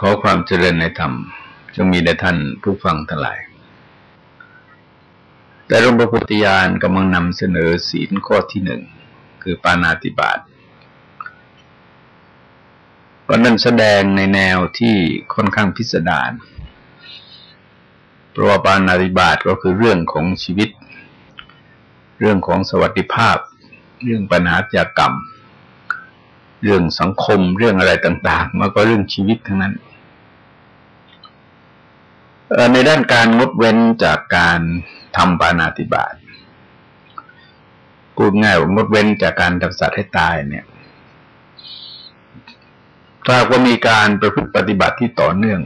ขอความเจริญในธรรมจงมีแด่ท่านผู้ฟังทั้งหลาย แต่หลวงพระพุทธญาณกำลังนำเสนอศีลข้อที่หนึ่ง คือปานาติบาตก็นั้นแสดงในแนวที่ค่อนข้างพิสดารเพราะว่าปานาติบาตก็คือเรื่องของชีวิต เรื่องของสวัสดิภาพ เรื่องปัญหาจากรรมเเรื่องสังคมเรื่องอะไรต่าง ๆ มันก็เรื่องชีวิตทั้งนั้นในด้านการงดเว้นจากการทำปานาติบาตพูดง่ายว่างดเว้นจากการทำสัตว์ให้ตายเนี่ย ถ้าว่ามีการประพฤติปฏิบัติที่ต่อเนื่อง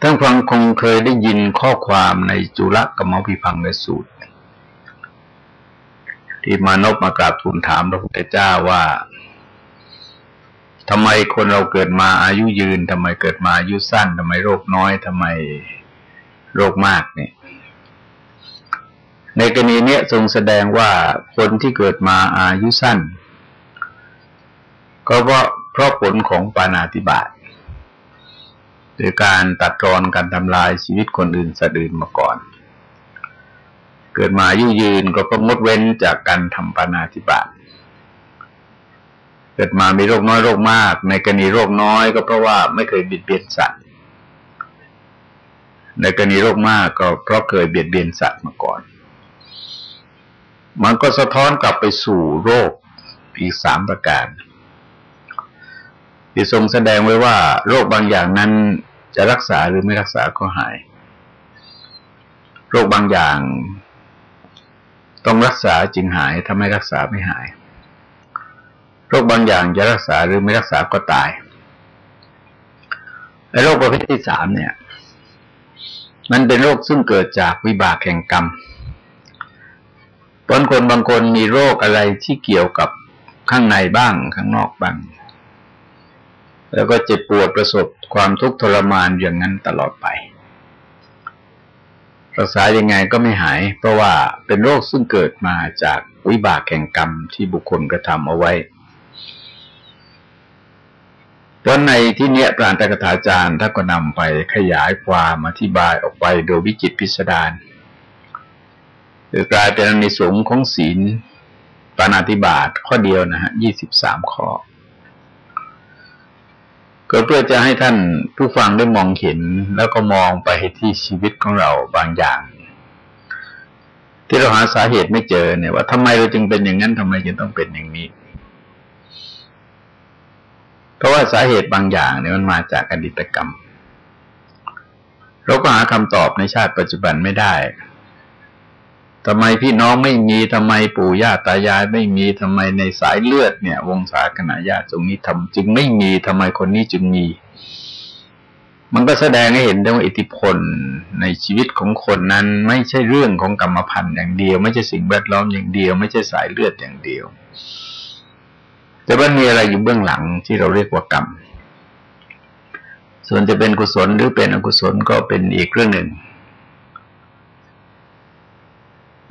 ท่านฟังคงเคยได้ยินข้อความในจุลกรรมพิพังในสูตร ที่มานพมากราบทูลถามพระพุทธเจ้าว่าทำไมคนเราเกิดมาอายุยืนทำไมเกิดมาอายุสั้นทำไมโรคน้อยทำไมโรคมากเนี่ย ในกรณีนี้ทรงแสดงว่าคนที่เกิดมาอายุสั้น ก็เพราะเพราะผลของปานาติบาตหรือการตัดรอนการทำลายชีวิตคนอื่นสะดืนมาก่อน เกิดมาอายุยืนก็เพราะงดเว้นจากการทำปานาติบาตเกิดมามีโรคน้อยโรคมาก ในกรณีโรคน้อยก็เพราะว่าไม่เคยบิดเบียนสัตว์ ในกรณีโรคมากก็เพราะเคยเบียดเบียนสัตว์มาก่อน มันก็สะท้อนกลับไปสู่โรคอีกสามประการ ที่ทรงแสดงไว้ว่า โรคบางอย่างนั้นจะรักษาหรือไม่รักษาก็หาย โรคบางอย่าง ต้องรักษาจึงหายถ้าไม่รักษาไม่หาย โรคบางอย่างจะรักษาหรือไม่รักษาก็ตายไอ้โรคประเภทที่สามเนี่ย มันเป็นโรคซึ่งเกิดจากวิบากแห่งกรรมบางคนบางคนมีโรคอะไรที่เกี่ยวกับข้างในบ้างข้างนอกบ้าง แล้วก็เจ็บปวดประสบความทุกข์ทรมานอย่างนั้นตลอดไป รักษายังไงก็ไม่หาย เพราะว่าเป็นโรคซึ่งเกิดมาจากวิบากแห่งกรรมที่บุคคลกระทำเอาไว้เพราะในที่เนี้ยปราณตกถาจารย์ท่านก็นำไปขยายความอธิบายออกไปโดยวิจิตพิสดารคือกลายเป็นในสงของศีลปานาธิบาตข้อเดียวนะฮะยี่สิบสามข้อ ก็เพื่อจะให้ท่านผู้ฟังได้มองเห็น แล้วก็มองไปที่ชีวิตของเราบางอย่าง ที่เราหาสาเหตุไม่เจอเนี่ยว่าทำไมเราจึงเป็นอย่างนั้นทำไมจึงต้องเป็นอย่างนี้ เพราะว่าสาเหตุบางอย่างเนี่ยมันมาจากอดีตกรรม เราก็หาคำตอบในชาติปัจจุบันไม่ได้ ทำไมพี่น้องไม่มีทำไมปู่ย่าตายายไม่มีทำไมในสายเลือดเนี่ย วงศาคณะญาติตรงนี้ทำจึงไม่มีทำไมคนนี้จึงมี มันก็แสดงให้เห็นได้ว่าอิทธิพลในชีวิตของคนนั้น ไม่ใช่เรื่องของกรรมพันธุ์อย่างเดียว ไม่ใช่สิ่งแวดล้อมอย่างเดียว ไม่ใช่สายเลือดอย่างเดียว แต่ว่ามีอะไรอยู่เบื้องหลังที่เราเรียกว่ากรรม ส่วนจะเป็นกุศลหรือเป็นอกุศลก็เป็นอีกเรื่องหนึ่ง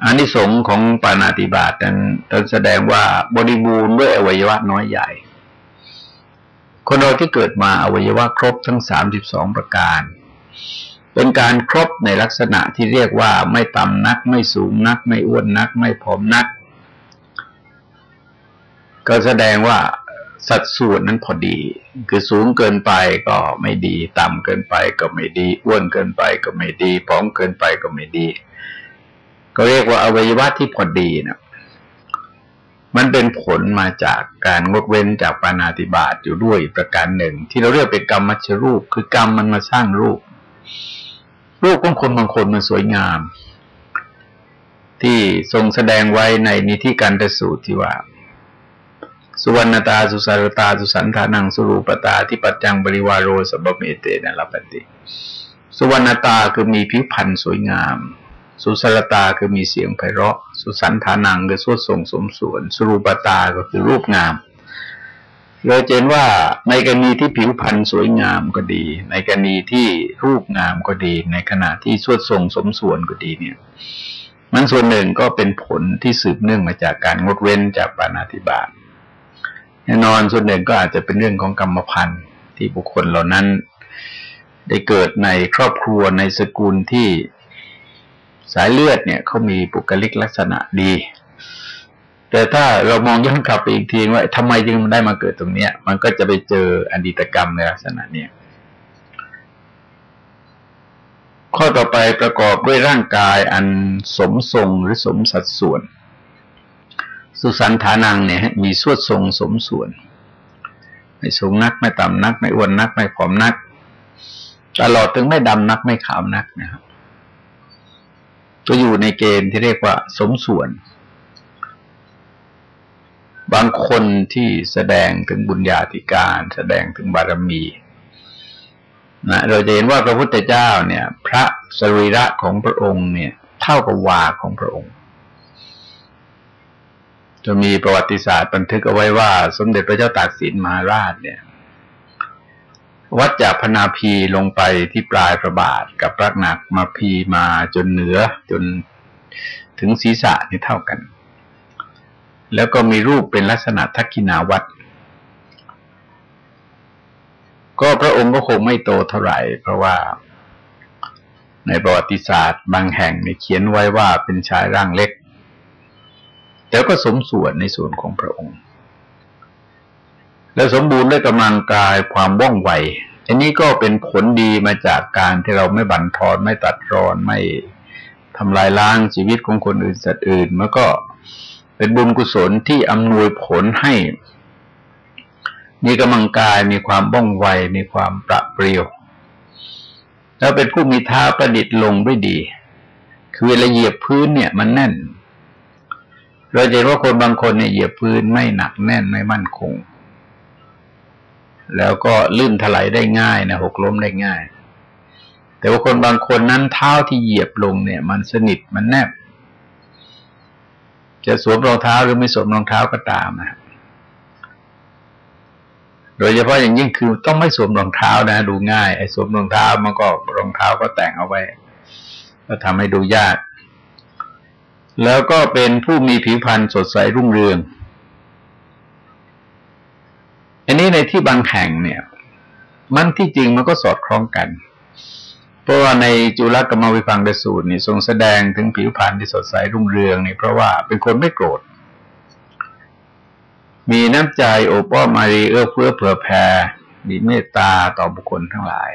อันนี้สงของปานาติบาตนั้นแสดงว่าบริบูรณ์ด้วยอวัยวะน้อยใหญ่ คนเราที่เกิดมาอวัยวะครบทั้งสามสิบสองประการ เป็นการครบในลักษณะที่เรียกว่าไม่ต่ำนัก ไม่สูงนัก ไม่อ้วนนัก ไม่ผอมนัก ก็แสดงว่าสัดส่วนนั้นพอดี คือสูงเกินไปก็ไม่ดี ต่ำเกินไปก็ไม่ดี อ้วนเกินไปก็ไม่ดีผอมเกินไปก็ไม่ดี ก็เรียกว่าอวัยวะที่พอดีนะมันเป็นผลมาจากการงดเว้นจากปานาติบาตอยู่ด้วยประการหนึ่ง ที่เราเรียกเป็นกรรมมัชรูป คือกรรมมันมาสร้างรูป รูปของคนบางคนมันสวยงาม ที่ทรงแสดงไว้ในนิธิการตสูตรที่ว่า สุวรรณตาสุสารตาสุสันธานังสุรูปตาที่ปัจจังบริวารโรสบเมเตนะลปติ สุวรรณตาคือมีผิวพรรณสวยงาม สุสารตาคือมีเสียงไพเราะ สุสันธานังคือสวดทรงสมส่วน สุรูปตาก็คือรูปงามเราเห็นว่าในกรณีที่ผิวพรรณสวยงามก็ดี ในกรณีที่รูปงามก็ดี ในขณะที่สวดทรงสมส่วนก็ดีเนี่ย มันส่วนหนึ่งก็เป็นผลที่สืบเนื่องมาจากการงดเว้นจากปานาธิบาตแน่นอนส่วนหนึ่งก็อาจจะเป็นเรื่องของกรรมพันธุ์ที่บุคคลเหล่านั้น ได้เกิดในครอบครัวในสกุลที่ สายเลือดเนี่ยเขามีปุกลิกลักษณะดี แต่ถ้าเรามองย้อนกลับไปอีกทีว่าทำไมจึงได้มาเกิดตรงเนี้ย มันก็จะไปเจออดีตกรรมในลักษณะเนี้ยข้อต่อไปประกอบด้วยร่างกายอันสมทรงหรือสมสัดส่วน สุสันฐานังเนี่ยมีสวดทรงสมส่วน ไม่สูงนักไม่ต่ำนัก ไม่อ้วนนัก ไม่ผอมนัก ตลอดถึงไม่ดำนักไม่ขาวนักนะครับ ก็อยู่ในเกณฑ์ที่เรียกว่าสมส่วน บางคนที่แสดงถึงบุญญาธิการ แสดงถึงบารมีนะเราจะเห็นว่าพระพุทธเจ้าเนี่ย พระสรีระของพระองค์เนี่ย เท่ากับวาของพระองค์จะมีประวัติศาสตร์บันทึกเอาไว้ว่า สมเด็จพระเจ้าตากสินมหาราชเนี่ย วัดจากพนาพีลงไปที่ปลายพระบาทกับรักหนักมาพีมาจนเหนือจนถึงศีรษะนี่เท่ากัน แล้วก็มีรูปเป็นลักษณะทักกินาวัด ก็พระองค์ก็คงไม่โตเท่าไหร่ เพราะว่าในประวัติศาสตร์บางแห่งมีเขียนไว้ว่าเป็นชายร่างเล็กแต่ก็สมส่วนในส่วนของพระองค์ และสมบูรณ์ด้วยกำลังกายความว่องไว อันนี้ก็เป็นผลดีมาจากการที่เราไม่บั่นทอนไม่ตัดรอนไม่ทำลายล้างชีวิตของคนอื่นสัตว์อื่นมันก็เป็นบุญกุศลที่อำนวยผลให้ มีกำลังกายมีความบ้องไว มีความประเปรียว แล้วเป็นผู้มีท้าประดิษฐ์ลงด้วยดี คือเวลาเหยียบพื้นเนี่ยมันแน่น เราจะเห็นว่าคนบางคนเนี่ยเหยียบพื้นไม่หนักแน่นไม่มั่นคง แล้วก็ลื่นถลายได้ง่ายนะหกล้มได้ง่าย แต่ว่าคนบางคนนั้นเท้าที่เหยียบลงเนี่ย มันสนิทมันแนบ จะสวมรองเท้าหรือไม่สวมรองเท้าก็ตามนะโดยเฉพาะอย่างยิ่งคือต้องไม่สวมรองเท้านะ ดูง่ายไอ้สวมรองเท้ามันก็รองเท้าก็แต่งเอาไว้ ก็ทำให้ดูยาก แล้วก็เป็นผู้มีผิวพรรณสดใสรุ่งเรือง อันนี้ในที่บางแห่งเนี่ย มันที่จริงมันก็สอดคล้องกัน เพราะว่าในจุลกรรมวิพังเดสูตรนี่ทรงแสดงถึงผิวพรรณที่สดใสรุ่งเรืองนี่เพราะว่าเป็นคนไม่โกรธ มีน้ำใจโอป้อมารีเอื้อเฟื้อเผื่อแผ่มีเมตตาต่อบุคคลทั้งหลาย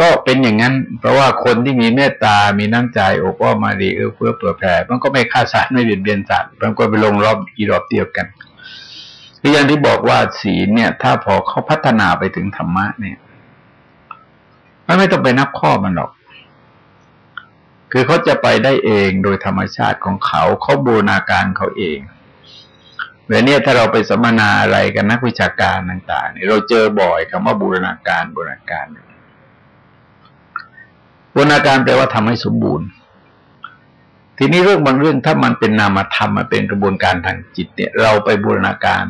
ก็เป็นอย่างนั้น เพราะว่าคนที่มีเมตตา มีน้ำใจโอป้อมารีเอื้อเฟื้อเผื่อแผ่มันก็ไม่ฆ่าสัตว์ไม่เบียดเบียนสัตว์มันก็ไปลงรอบอีรอบเดียวกัน คืออย่างที่บอกว่าศีลเนี่ย ถ้าพอเขาพัฒนาไปถึงธรรมะเนี่ยมันไม่ต้องไปนับข้อมันหรอก คือเขาจะไปได้เองโดยธรรมชาติของเขาเขาบูรณาการเขาเองเวลาเนี้ถ้าเราไปสัมมนาอะไรกันนักวิชาการต่างๆนี่เราเจอบ่อยคำว่าบูรณาการบูรณาการบูรณาการแปลว่าทำให้สมบูรณ์ ทีนี้เรื่องบางเรื่องถ้ามันเป็นนามธรรมมันเป็นกระบวนการทางจิตเนี่ย เราไปบูรณาการ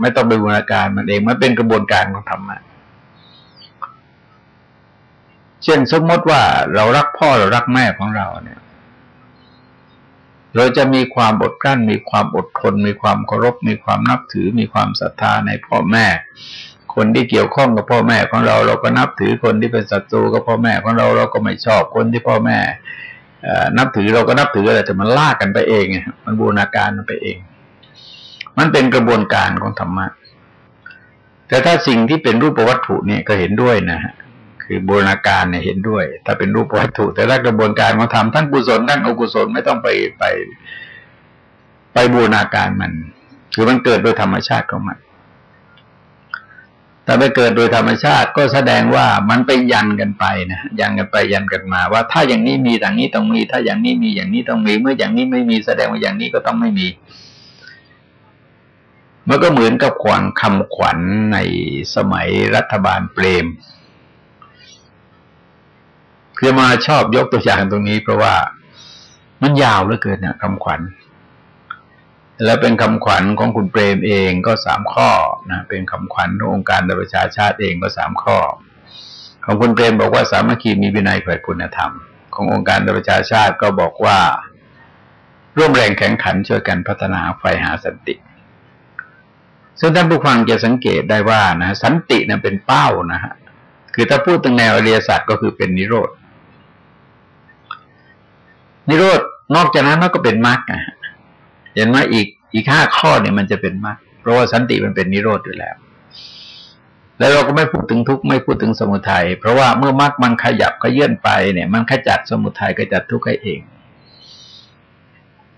ไม่ต้องไปบูรณาการมันเองมันเป็นกระบวนการของธรรมะเช่นสมมติว่าเรารักพ่อเรารักแม่ของเราเนี่ย เราจะมีความอดกลั้น มีความอดทน มีความเคารพ มีความนับถือ มีความศรัทธาในพ่อแม่ คนที่เกี่ยวข้องกับพ่อแม่ของเรา เราก็นับถือคนที่เป็นศัตรูกับพ่อแม่ของเราเราก็ไม่ชอบคนที่พ่อแม่ นับถือเราก็นับถืออะไรแต่มันลากกันไปเองไงมันบูรณาการมันไปเอง มันเป็นกระบวนการของธรรมะ แต่ถ้าสิ่งที่เป็นรูปวัตถุเนี่ยก็เห็นด้วยนะฮะคือบูรณาการเนี่ยเห็นด้วย ถ้าเป็นรูปวัตถุ แต่ละกระบวนการของธรรมทั้งกุศลทั้งอกุศลไม่ต้องไปไป ไปบูรณาการมัน คือมันเกิดโดยธรรมชาติของมัน แต่ไปเกิดโดยธรรมชาติก็แสดงว่ามันไปยันกันไปนะยันกันไปยันกันมา ว่าถ้าอย่างนี้มีอย่างนี้ต้องมี ถ้าอย่างนี้มีอย่างนี้ต้องมีเมื่ออย่างนี้ไม่มีแสดงว่าอย่างนี้ก็ต้องไม่มีมันก็เหมือนกับขวัญคำขวัญในสมัยรัฐบาลเปรมคือมาชอบยกตัวอย่างตรงนี้เพราะว่ามันยาวเหลือเกินเนี่ยคำขวัญ แล้วเป็นคำขวัญของคุณเปรมเองก็สามข้อนะเป็นคำขวัญขององค์การประชาชาติเองก็สามข้อ ของคุณเปรมบอกว่าสามัคคีมีวินัยเผยคุณธรรม ขององค์การประชาชาติก็บอกว่า ร่วมแรงแข่งขันช่วยกันพัฒนาไฟหาสันติซึ่งท่านผู้ฟังจะสังเกตได้ว่านะสันตินะเป็นเป้านะฮะคือถ้าพูดถึงแนวอริยสัจก็คือเป็นนิโรธนิโรธนอกจากนั้นก็เป็นมรรคนะ เห็นไหมอีกอีกห้าข้อเนี่ยมันจะเป็นมรรคเพราะว่าสันติมันเป็นนิโรธอยู่แล้ว แล้วเราก็ไม่พูดถึงทุกข์ไม่พูดถึงสมุทัยเพราะว่าเมื่อมรรคมันขยับขยื่นไปเนี่ย มันขจัดสมุทัยขจัดทุกข์ให้เอง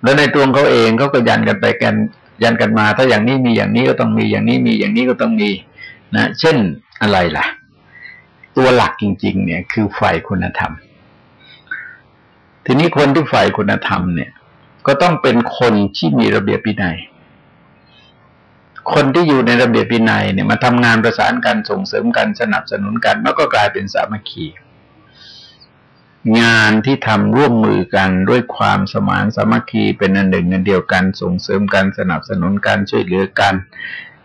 แล้วในตัวเขาเองเขาก็ยันกันไปกันยันกันมา ถ้าอย่างนี้มีอย่างนี้ก็ต้องมีอย่างนี้มีอย่างนี้ก็ต้องมีนะ เช่นอะไรล่ะ ตัวหลักจริง ๆ เนี่ย คือฝ่ายคุณธรรม ทีนี้คนที่ฝ่ายคุณธรรมเนี่ย ก็ต้องเป็นคนที่มีระเบียบวินัย คนที่อยู่ในระเบียบวินัยเนี่ยมาทำงานประสานกันส่งเสริมกันสนับสนุนกันมันก็กลายเป็นสามัคคีงานที่ทำร่วมมือกันด้วยความสมานสามัคคีเป็นอันหนึ่งอันเดียวกัน ส่งเสริมกันสนับสนุนกันช่วยเหลือกัน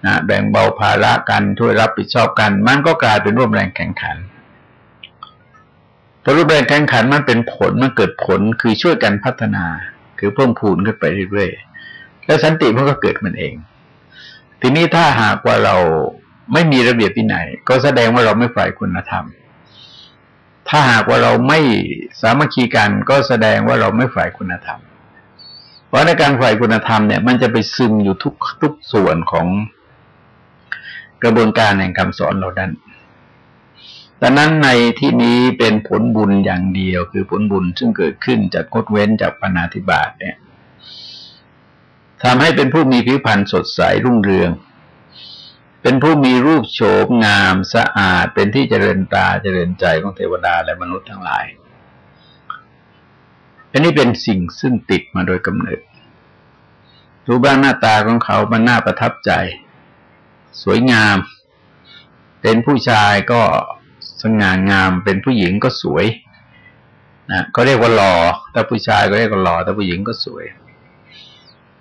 นะแบ่งเบาภาระกันช่วยรับผิดชอบกัน มันก็กลายเป็นร่วมแรงแข่งขันพอรูปแรงแข่งขันมันเป็นผลมันเกิดผลคือช่วยกันพัฒนา คือเพิ่มพูนขึ้นไปเรื่อยๆแล้วสันติมันก็เกิดมันเอง ทีนี้ถ้าหากว่าเราไม่มีระเบียบวินัยก็แสดงว่าเราไม่ฝ่ายคุณธรรม ถ้าหากว่าเราไม่สามัคคีกันก็แสดงว่าเราไม่ฝ่ายคุณธรรม เพราะในการฝ่ายคุณธรรมเนี่ย มันจะไปซึมอยู่ทุกทุกส่วนของกระบวนการแห่งคำสอนเราดัน ดังนั้นในที่นี้เป็นผลบุญอย่างเดียว คือผลบุญซึ่งเกิดขึ้นจากกดเว้นจากปณาธิบาตเนี่ยทำให้เป็นผู้มีผิวพรรณสดใสรุ่งเรือง เป็นผู้มีรูปโฉมงามสะอาด เป็นที่เจริญตาเจริญใจของเทวดาและมนุษย์ทั้งหลาย อันนี้เป็นสิ่งซึ่งติดมาโดยกำเนิด รูปร่างหน้าตาของเขามันน่าประทับใจ สวยงาม เป็นผู้ชายก็ สง่างามเป็นผู้หญิงก็สวยนะก็เรียกว่าหล่อถ้าผู้ชายก็เรียกว่าหล่อถ้าผู้หญิงก็สวย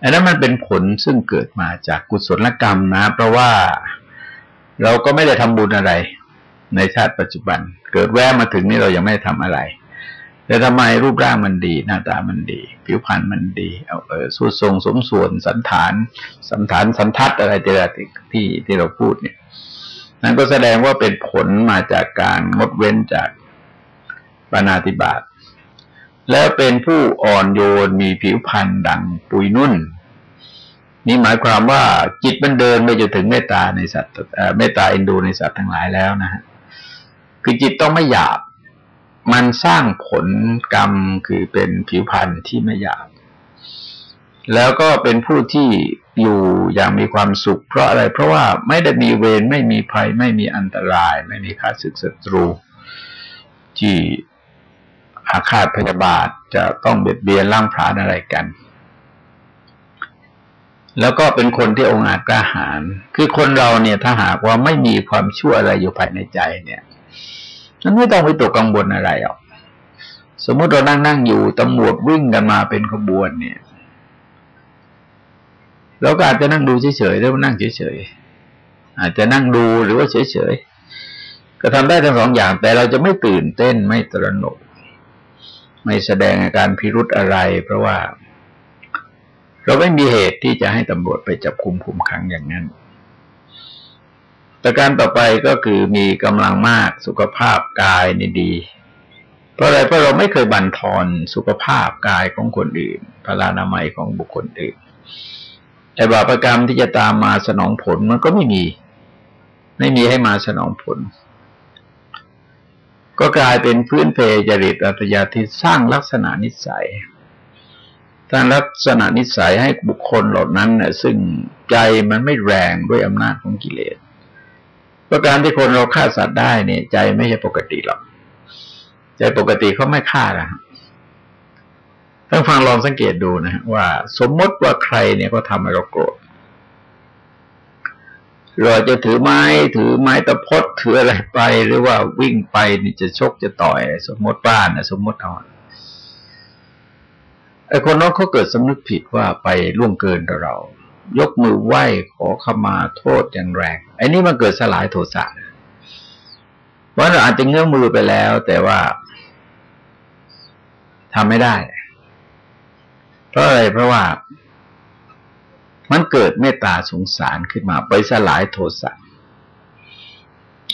อันนั้นมันเป็นผลซึ่งเกิดมาจากกุศลกรรมนะ เพราะว่าเราก็ไม่ได้ทำบุญอะไร ในชาติปัจจุบัน เกิดแวะมาถึงนี่เรายังไม่ได้ทำอะไร แต่ทำไมรูปร่างมันดี หน้าตามันดี ผิวพรรณมันดีเอาเออสู้ทรงสมส่วนสันฐาน สันฐานสันทัดอะไรที่ที่ที่เราพูดเนี่ย นั่นก็แสดงว่าเป็นผลมาจากการงดเว้นจากปานาติบาตแล้วเป็นผู้อ่อนโยนมีผิวพรรณดังปุยนุ่น นี่หมายความว่าจิตมันเดินไปจนถึงเมตตาในสัตว์เมตตาอินดูในสัตว์ทั้งหลายแล้วนะฮะคือจิตต้องไม่หยาบ มันสร้างผลกรรมคือเป็นผิวพรรณที่ไม่หยาบ แล้วก็เป็นผู้ที่ อยู่อย่างมีความสุข เพราะอะไรเพราะว่าไม่ได้มีเวรไม่มีภัย ไม่มีอันตราย ไม่มีค่าศึกศัตรู ที่อาฆาตพยาบาทจะต้องเบียดเบียนล่างผลาญอะไรกัน แล้วก็เป็นคนที่องอาจกล้าหาญคือคนเราเนี่ยถ้าหากว่าไม่มีความชั่วอะไรอยู่ภายในใจเนี่ยมันไม่ต้องไปตกกังวลอะไรหรอกสมมติเรานั่งนั่งอยู่ตำรวจวิ่งกันมาเป็นขบวนเนี่ย เราก็อาจจะนั่งดูเฉยๆหรือว่านั่งเฉยๆอาจจะนั่งดูหรือว่าเฉยๆก็ทำได้ทั้งสองอย่าง แต่เราจะไม่ตื่นเต้นไม่ตระหนก ไม่แสดงอาการพิรุธอะไร เพราะว่า เราไม่มีเหตุที่จะให้ตำรวจไปจับคุมคุมขังอย่างนั้นแต่การต่อไปก็คือมีกำลังมากสุขภาพกายนี่ดี เพราะอะไรเพราะเราไม่เคยบั่นทอนสุขภาพกายของคนอื่นพลานามัยของบุคคลอื่น แต่บาปกรรมที่จะตามมาสนองผลมันก็ไม่มี ไม่มีให้มาสนองผล ก็กลายเป็นพื้นเพจริตอัตยาที่สร้างลักษณะนิสัยสร้างลักษณะนิสัยให้บุคคลเหล่านั้นเนี่ยซึ่งใจมันไม่แรงด้วยอำนาจของกิเลสประการที่คนเราฆ่าสัตว์ได้เนี่ย ใจไม่ใช่ปกติหรอก ใจปกติเขาไม่ฆ่าละ ต้องฟังลองสังเกตดูนะว่า สมมติว่าใครเนี่ยก็ทำให้เราโกรธเราจะถือไม้ถือไม้ตะพดถืออะไรไป หรือว่าวิ่งไปนี่จะชกจะต่อยสมมติบ้านนะสมมติเอาไอ้คนนั้นเขาเกิดสำนึกผิดว่าไปล่วงเกินเรา ยกมือไหว้ขอขมาโทษอย่างแรงไอ้นี่มันเกิดสลายโทสะว่าเราอาจจะเงื้อมือไปแล้ว แต่ว่าทำไม่ได้ ราะอะไรเพราะว่า มันเกิดเมตตาสงสารขึ้นมาไปสลายโทสะ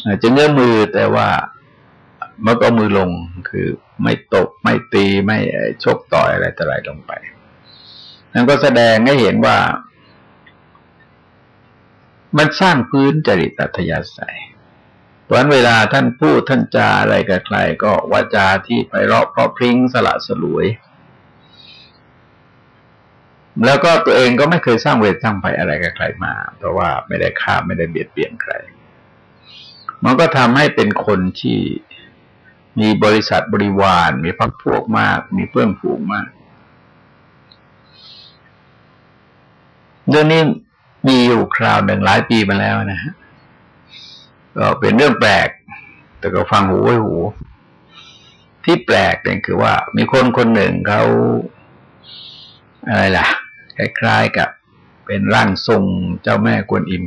อาจจะเงื้อมือแต่ว่ามันก็มือลงคือไม่ตกไม่ตีไม่ชกต่อยอะไรต่ออะไรลงไปนั่นก็แสดงให้เห็นว่า มันสร้างพื้นจริตอัธยาศัยเพราะเวลาท่านพูดท่านจาอะไรกับใครก็วาจาที่ไปรอบเพราะพริ้งสละสลวย แล้วก็ตัวเองก็ไม่เคยสร้างเวทสร้างภัยอะไรกับใครมา เพราะว่าไม่ได้ฆ่าไม่ได้เบียดเบียนใคร มันก็ทำให้เป็นคนที่มีบริษัทบริวาร มีพักพวกมาก มีเพื่อนฝูงมากเรื่องนี้มีอยู่คราวหนึ่งหลายปีมาแล้วนะฮะก็เป็นเรื่องแปลก แต่ก็ฟังหูไว้หู ที่แปลกเนี่ยคือว่า มีคนคนหนึ่งเขาอะไรล่ะ คล้ายๆกับเป็นร่างทรงเจ้าแม่กวนอิม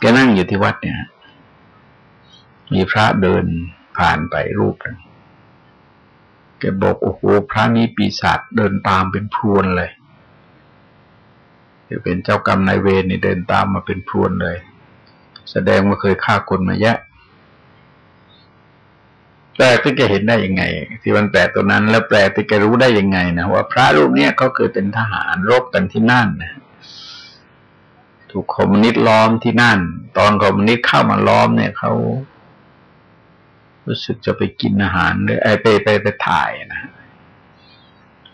แกนั่งอยู่ที่วัดเนี่ย มีพระเดินผ่านไปรูปหนึ่งแกบอกโอ้โหพระนี้ปีศาจเดินตามเป็นพรวนเลยจะเป็นเจ้ากรรมนายเวรนี่เดินตามมาเป็นพรวนเลย แสดงว่าเคยฆ่าคนมาเยอะ แปลที่แกเห็นได้ยังไง ที่มันแปลตัวนั้น แล้วแปลที่แกรู้ได้ยังไงนะว่าพระรูปเนี้ยเขาเคยเป็นทหารรบกันที่นั่นนะถูกคอมมิวนิสต์ล้อมที่นั่น ตอนคอมมิวนิสต์เข้ามาล้อมเนี่ยเขารู้สึกจะไปกินอาหารหรือไอไปไปไปถ่ายนะ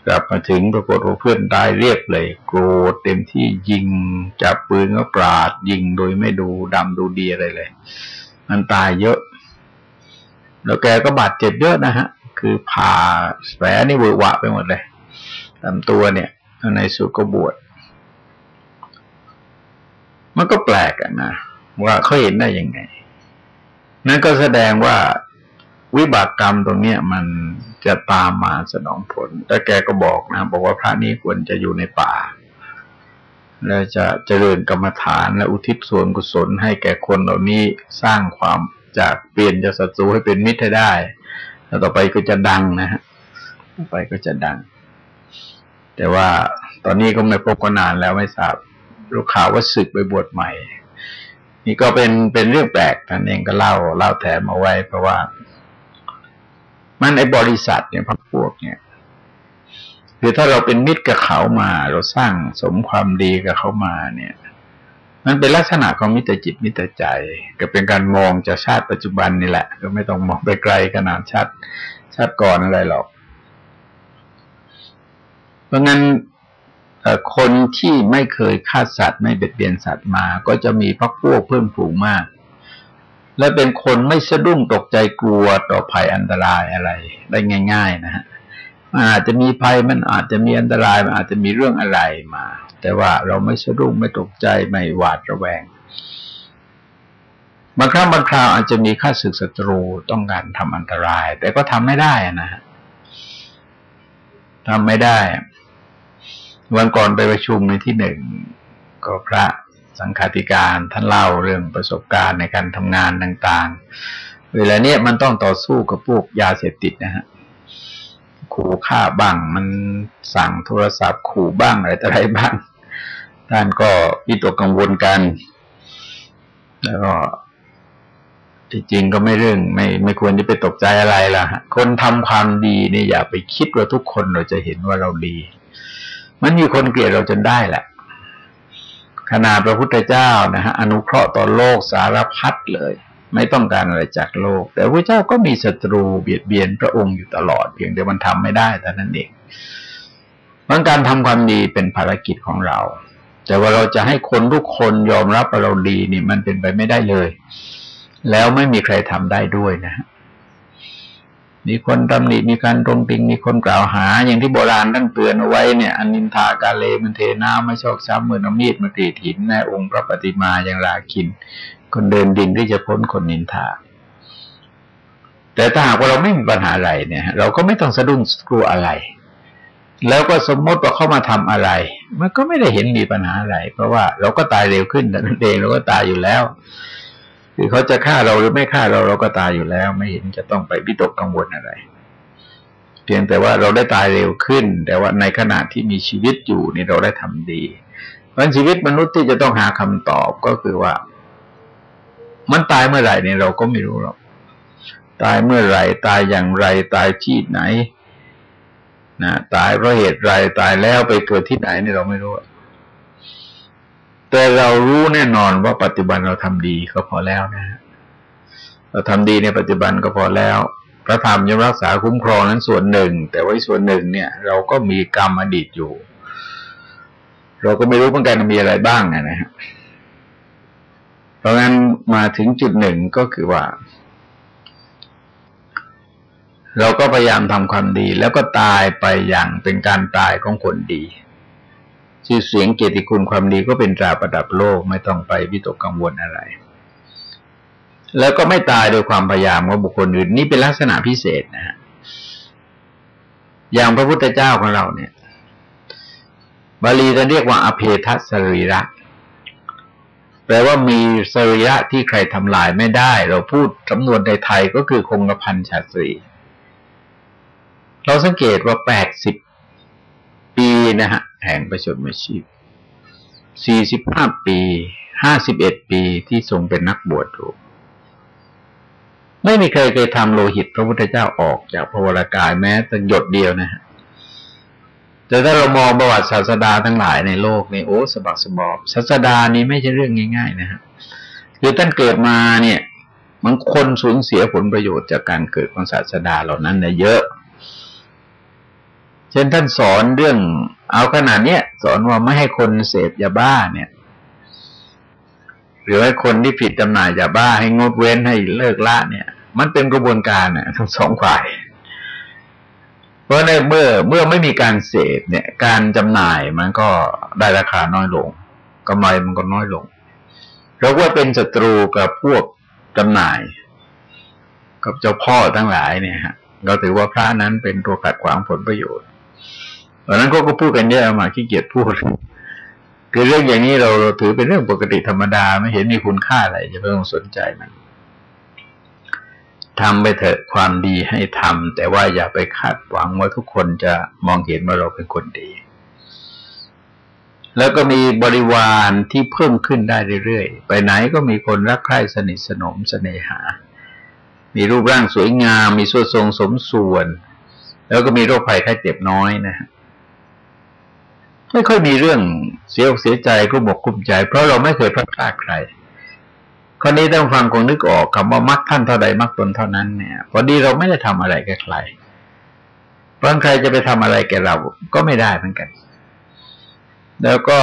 กลับมาถึงปรากฏว่าเพื่อนตายเรียบเลย โกรธเต็มที่ยิงจับปืนก็กราดยิงโดยไม่ดูดำดูดีอะไรเลย มันตายเยอะ แล้วแกก็บาดเจ็บเยอะนะฮะ คือผ่าแผลนี่เวอะวะไปหมดเลยตามตัวเนี่ยในสุก็บวชมันก็แปลกอะนะว่าเขาเห็นได้ยังไง นั่นก็แสดงว่าวิบากกรรมตรงเนี้ยมันจะตามมาสนองผล แต่แกก็บอกนะ บอกว่าพระนี้ควรจะอยู่ในป่า แล้วจะเจริญกรรมฐานและอุทิศส่วนกุศลให้แก่คนเหล่านี้สร้างความ จากเปลี่ยนจากศัตรูให้เป็นมิตรให้ได้แล้วต่อไปก็จะดังนะฮะต่อไปก็จะดัง แต่ว่าตอนนี้ก็ไม่พบกันนานแล้วไม่ทราบรู้ข่าวว่าศึกไปบวชใหม่ นี่ก็เป็นเป็นเรื่องแปลกท่านเองก็เล่าเล่าแถมเอาไว้ เพราะว่า มันไอ้บริษัทเนี่ยพักพวกเนี่ยคือถ้าเราเป็นมิตรกับเขามา เราสร้างสมความดีกับเขามาเนี่ย มันเป็นลักษณะของมิตรจิตมิตรใจ ก็เป็นการมองจากชาติปัจจุบันนี่แหละ ก็ไม่ต้องมองไปไกลขนาดชาติชาติก่อนอะไรหรอก เพราะงั้นคนที่ไม่เคยฆ่าสัตว์ไม่เบียดเบียนสัตว์มา ก็จะมีพักพวกเพิ่มผูงมาก และเป็นคนไม่สะดุ้งตกใจกลัวต่อภัยอันตรายอะไร ได้ง่าย ๆ นะฮะอาจจะมีภัยมันอาจจะมีอันตรายมันอาจจะมีเรื่องอะไรมา แต่ว่าเราไม่สะดุ้งไม่ตกใจไม่หวาดระแวง บางครั้งบางคราวอาจจะมีข้าศึกศัตรูต้องการทำอันตราย แต่ก็ทำไม่ได้นะฮะทำไม่ได้ วันก่อนไปประชุมในที่หนึ่งก็พระสังฆาธิการท่านเล่าเรื่องประสบการณ์ในการทำงานต่างๆ เวลาเนี้ยมันต้องต่อสู้กับพวกยาเสพติดนะฮะขู่ฆ่าบ้าง มันสั่งโทรศัพท์ขู่บ้างอะไรต่ออะไรบ้าง ท่านก็วิตกกังวลกัน แล้วก็ที่จริงก็ไม่เรื่อง ไม่ไม่ควรจะไปตกใจอะไรล่ะ คนทำความดีเนี่ยอย่าไปคิดว่าทุกคนเราจะเห็นว่าเราดี มันมีคนเกลียดเราจนได้แหละขนาดพระพุทธเจ้านะฮะอนุเคราะห์ต่อโลกสารพัดเลย ไม่ต้องการอะไรจากโลก แต่พระเจ้าก็มีศัตรูเบียดเบียนพระองค์อยู่ตลอด เพียงแต่มันทำไม่ได้แต่นั้นเองมันการทำความดีเป็นภารกิจของเรา แต่ว่าเราจะให้คนทุกคนยอมรับเราดีนี่มันเป็นไปไม่ได้เลย แล้วไม่มีใครทำได้ด้วยนะ มีคนตำหนิมีการตรงติงมีคนกล่าวหา อย่างที่โบราณท่านเตือนเอาไว้เนี่ยอนินทากาเลมันเทน้ำไม่ชอกช้ำเหมือนมีดมากรีดหินในองค์พระปฏิมาอย่างราคิน คนเดินดินที่จะพ้นคนนินทา แต่ถ้าหากว่าเราไม่มีปัญหาอะไรเนี่ย เราก็ไม่ต้องสะดุ้งกลัวอะไร แล้วก็สมมติว่าเข้ามาทำอะไร มันก็ไม่ได้เห็นมีปัญหาอะไร เพราะว่าเราก็ตายเร็วขึ้นแต่นั่นเองเราก็ตายอยู่แล้วคือเขาจะฆ่าเราหรือไม่ฆ่าเราเราก็ตายอยู่แล้ว ไม่เห็นจะต้องไปวิตกกังวลอะไร เพียงแต่ว่าเราได้ตายเร็วขึ้น แต่ว่าในขณะที่มีชีวิตอยู่นี่เราได้ทำดี เพราะชีวิตมนุษย์ที่จะต้องหาคำตอบก็คือว่า มันตายเมื่อไหร่เนี่ยเราก็ไม่รู้หรอกตายเมื่อไหร่ ตายอย่างไร ตายที่ไหน นะตายเพราะเหตุไรตายแล้วไปเกิดที่ไหนนี่เราไม่รู้ แต่เรารู้แน่นอนว่าปัจจุบันเราทำดีก็พอแล้วนะเราทำดีในปัจจุบันก็พอแล้ว พระธรรมยังรักษาคุ้มครองนั้นส่วนหนึ่ง แต่ว่าส่วนหนึ่งเนี่ย เราก็มีกรรมอดีตอยู่ เราก็ไม่รู้เหมือนกันมีอะไรบ้างนะฮะเพราะงั้นมาถึงจุดหนึ่งก็คือว่า เราก็พยายามทำความดี แล้วก็ตายไปอย่างเป็นการตายของคนดี ชื่อเสียงเกียรติคุณความดีก็เป็นตราประดับโลกไม่ต้องไปวิตกกังวลอะไร แล้วก็ไม่ตายโดยความพยายามของบุคคลอื่นนี่เป็นลักษณะพิเศษนะฮะอย่างพระพุทธเจ้าของเราเนี่ยบาลีจะเรียกว่าอเพทัสรีระแปลว่ามีสรีระที่ใครทำลายไม่ได้ เราพูดจำนวนในไทยก็คือคงกระพันชาตรี เราสังเกตว่าแปดสิบปีนะฮะแห่งประชนมชีพสี่สิบห้าปี ห้าสิบเอ็ดปีที่ทรงเป็นนักบวชรูไม่มีใครเคยทำโลหิตพระพุทธเจ้าออกจากพระวรากายแม้แต่หยดเดียวนะฮะแต่ถ้าเรามองประวัติศาสดาทั้งหลายในโลกในโอ้สบักสบอบศาสดานี้ไม่ใช่เรื่องง่าย ๆ นะฮะคือท่านเกิดมาเนี่ยมันคนสูญเสียผลประโยชน์จากการเกิดของศาสดาเหล่านั้นเนี่ยเยอะ เช่นท่านสอนเรื่องเอาขนาดเนี้ยสอนว่าไม่ให้คนเสพยาบ้าเนี่ย หรือให้คนที่ผิดจำหน่ายยาบ้าให้งดเว้นให้เลิกละเนี่ย มันเป็นกระบวนการน่ะทั้งสองฝ่าย เพราะในเมื่อเมื่อไม่มีการเสพเนี่ย การจำหน่ายมันก็ได้ราคาน้อยลงกำไรมันก็น้อยลงเราว่าเป็นศัตรูกับพวกจำหน่าย กับเจ้าพ่อทั้งหลายเนี่ยฮะเราถือว่าพระนั้นเป็นตัวขัดขวางผลประโยชน์ ตอนนั้นเขาก็พูดกันเยอะมาขี้เกียจพูดคือเรื่องอย่างนี้เราเราถือเป็นเรื่องปกติธรรมดาไม่เห็นมีคุณค่าอะไรจะไม่ต้องสนใจมันทำไปเถอะความดีให้ทำแต่ว่าอย่าไปคาดหวังว่าทุกคนจะมองเห็นว่าเราเป็นคนดี แล้วก็มีบริวารที่เพิ่มขึ้นได้เรื่อยๆ ไปไหนก็มีคนรักใคร่สนิทสนมเสน่หา มีรูปร่างสวยงาม มีส่วนทรงสมส่วน แล้วก็มีโรคภัยไข้เจ็บน้อยนะฮะ ไม่ค่อยมีเรื่องเสียอกเสียใจก็บกกุ้มใจ เพราะเราไม่เคยพลาดพลาดใครคนนี้ต้องฟังคงนึกออกคำว่ามักท่านเท่าใดมักตนเท่านั้นเนี่ยพอดีเราไม่ได้ทำอะไรแก่ใครเพราะใครจะไปทำอะไรแก่เราก็ไม่ได้เหมือนกัน แล้วก็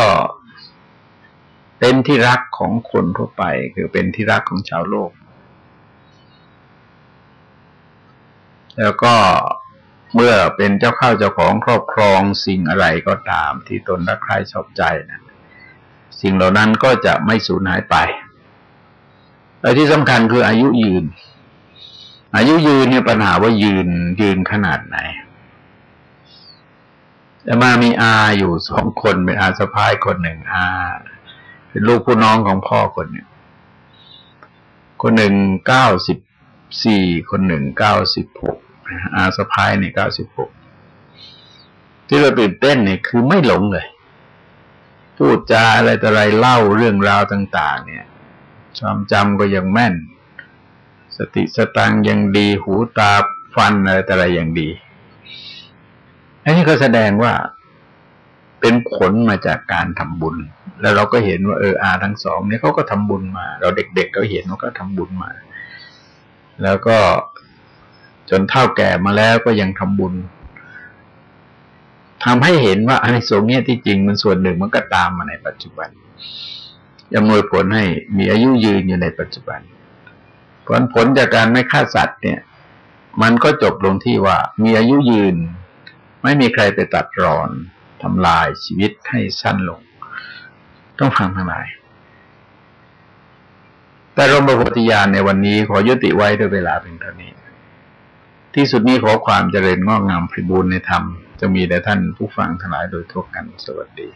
เป็นที่รักของคนทั่วไป คือเป็นที่รักของชาวโลก แล้วก็ เมื่อเป็นเจ้าข้าวเจ้าของครอบครองสิ่งอะไรก็ตามที่ตนรักใคร่ชอบใจนะสิ่งเหล่านั้นก็จะไม่สูญหายไปแต่ที่สำคัญคืออายุยืน อายุยืนเนี่ยปัญหาว่ายืนยืนขนาดไหนแต่มามีอาอยู่สองคนเป็นอาสะพายคนหนึ่งอาเป็นลูกผู้น้องของพ่อคนหนึ่งคนหนึ่งเก้าสิบสี่คนหนึ่งเก้าสิบหก อาสะพายในเก้าสิบหกที่เราตื่นเต้นเนี่ยคือไม่หลงเลย พูดจาอะไรแต่อะไรเล่าเรื่องราวต่าง ๆ เนี่ยจำจำก็ยังแม่น สติสตังยังดี หูตาฟันอะไรแต่อะไรอย่างดี อันนี้ก็แสดงว่าเป็นผลมาจากการทำบุญ แล้วเราก็เห็นว่าเอออาทั้งสองเนี่ยเขาก็ทำบุญมา เราเด็กๆก็เห็นว่าก็ทำบุญมา แล้วก็ จนเท่าแก่มาแล้วก็ยังทำบุญทำให้เห็นว่าอันสงเนี่ยที่จริงมันส่วนหนึ่งมันก็ตามมาในปัจจุบันยำนวยผลให้มีอายุยืนอยู่ในปัจจุบัน ผลผลจากการไม่ฆ่าสัตว์เนี่ย มันก็จบลงที่ว่ามีอายุยืน ไม่มีใครไปตัดรอนทำลายชีวิตให้สั้นลง ต้องฟังทั้งหลาย แต่รมประพธิญาณในวันนี้ขอยุติไว้ด้วยเวลาเพียงเท่านี้ ที่สุดนี้ขอความเจริญงอกงามพิบูรณ์ในธรรม จะมีแด่ท่านผู้ฟังทั้งหลายโดยทั่วกันสวัสดี